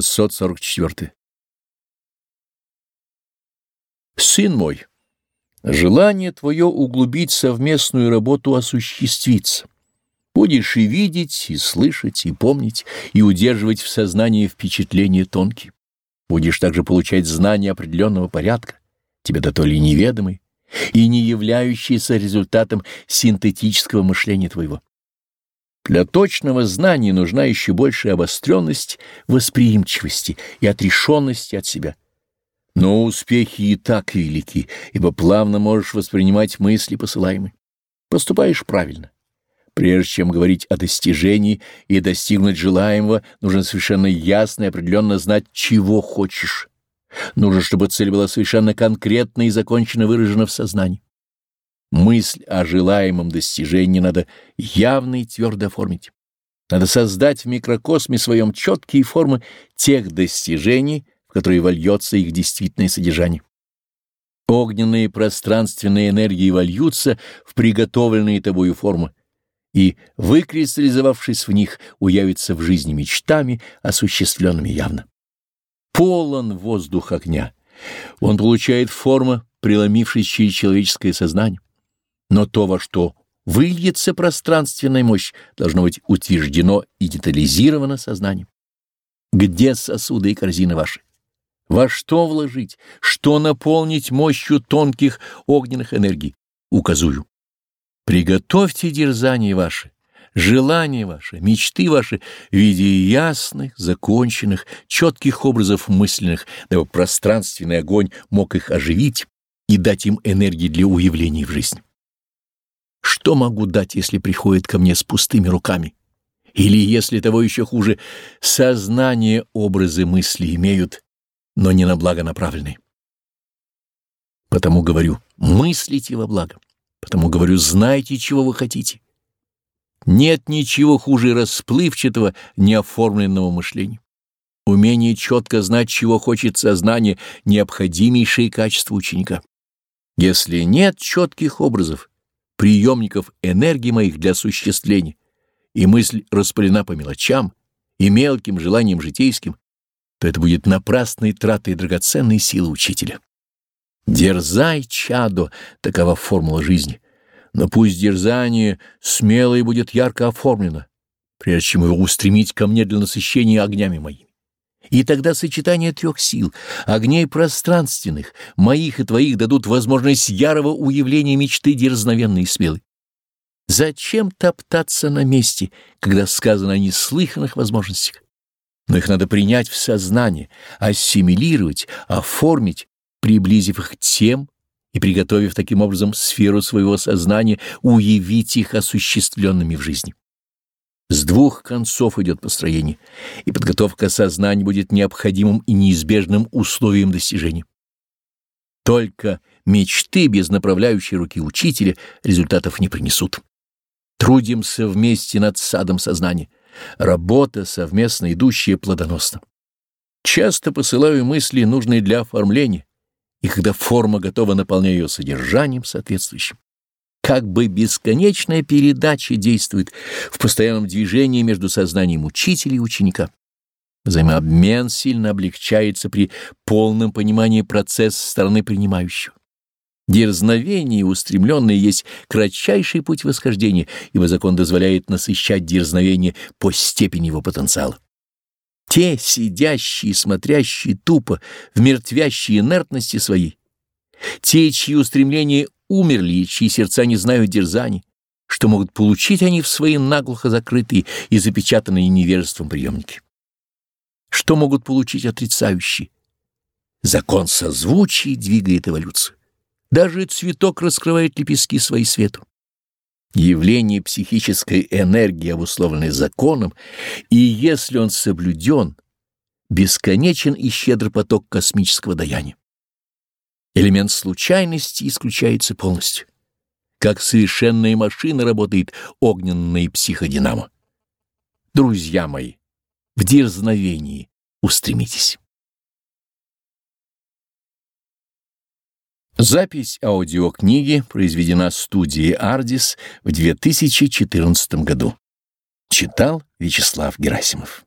644. Сын мой, желание твое углубить совместную работу осуществится. Будешь и видеть, и слышать, и помнить, и удерживать в сознании впечатления тонкие. Будешь также получать знания определенного порядка, тебе да то ли неведомый, и не являющийся результатом синтетического мышления твоего. Для точного знания нужна еще большая обостренность восприимчивости и отрешенности от себя. Но успехи и так велики, ибо плавно можешь воспринимать мысли посылаемые. Поступаешь правильно. Прежде чем говорить о достижении и достигнуть желаемого, нужно совершенно ясно и определенно знать, чего хочешь. Нужно, чтобы цель была совершенно конкретна и законченно выражена в сознании. Мысль о желаемом достижении надо явно и твердо оформить. Надо создать в микрокосме своем четкие формы тех достижений, в которые вольется их действительное содержание. Огненные пространственные энергии вольются в приготовленные тобою формы, и, выкристаллизовавшись в них, уявится в жизни мечтами, осуществленными явно. Полон воздух огня. Он получает форму, преломившись через человеческое сознание. Но то, во что выльется пространственная мощь, должно быть утверждено и детализировано сознанием. Где сосуды и корзины ваши? Во что вложить? Что наполнить мощью тонких огненных энергий? Указую. Приготовьте дерзание ваше, желания ваши, мечты ваши в виде ясных, законченных, четких образов мысленных, дабы пространственный огонь мог их оживить и дать им энергии для уявлений в жизнь. Что могу дать, если приходит ко мне с пустыми руками? Или, если того еще хуже, сознание образы мысли имеют, но не на благо направленные? Потому говорю, мыслите во благо. Потому говорю, знайте, чего вы хотите. Нет ничего хуже расплывчатого, неоформленного мышления. Умение четко знать, чего хочет сознание, необходимейшее качество ученика. Если нет четких образов, приемников энергии моих для осуществления, и мысль распылена по мелочам и мелким желаниям житейским, то это будет напрасной тратой драгоценной силы учителя. Дерзай, чадо, такова формула жизни. Но пусть дерзание смело и будет ярко оформлено, прежде чем его устремить ко мне для насыщения огнями моими. И тогда сочетание трех сил, огней пространственных, моих и твоих, дадут возможность ярого уявления мечты дерзновенной и смелой. Зачем топтаться на месте, когда сказано о неслыханных возможностях? Но их надо принять в сознание, ассимилировать, оформить, приблизив их к тем и приготовив таким образом сферу своего сознания, уявить их осуществленными в жизни. С двух концов идет построение, и подготовка сознания будет необходимым и неизбежным условием достижения. Только мечты без направляющей руки учителя результатов не принесут. Трудимся вместе над садом сознания. Работа совместно идущая плодоносна. Часто посылаю мысли, нужные для оформления, и когда форма готова, наполняю ее содержанием соответствующим. Как бы бесконечная передача действует в постоянном движении между сознанием учителя и ученика. Взаимообмен сильно облегчается при полном понимании процесса стороны принимающего. Дерзновение устремленное есть кратчайший путь восхождения, ибо закон дозволяет насыщать дерзновение по степени его потенциала. Те, сидящие, смотрящие тупо, в мертвящей инертности своей, те, чьи устремления умерли чьи сердца не знают дерзаний, что могут получить они в свои наглухо закрытые и запечатанные невежеством приемники? Что могут получить отрицающие? Закон созвучий двигает эволюцию. Даже цветок раскрывает лепестки свои свету явление психической энергии, обусловленной законом, и если он соблюден, бесконечен и щедр поток космического даяния. Элемент случайности исключается полностью. Как совершенная машина работает огненная психодинамо. Друзья мои, в дерзновении устремитесь. Запись аудиокниги произведена студией «Ардис» в 2014 году. Читал Вячеслав Герасимов.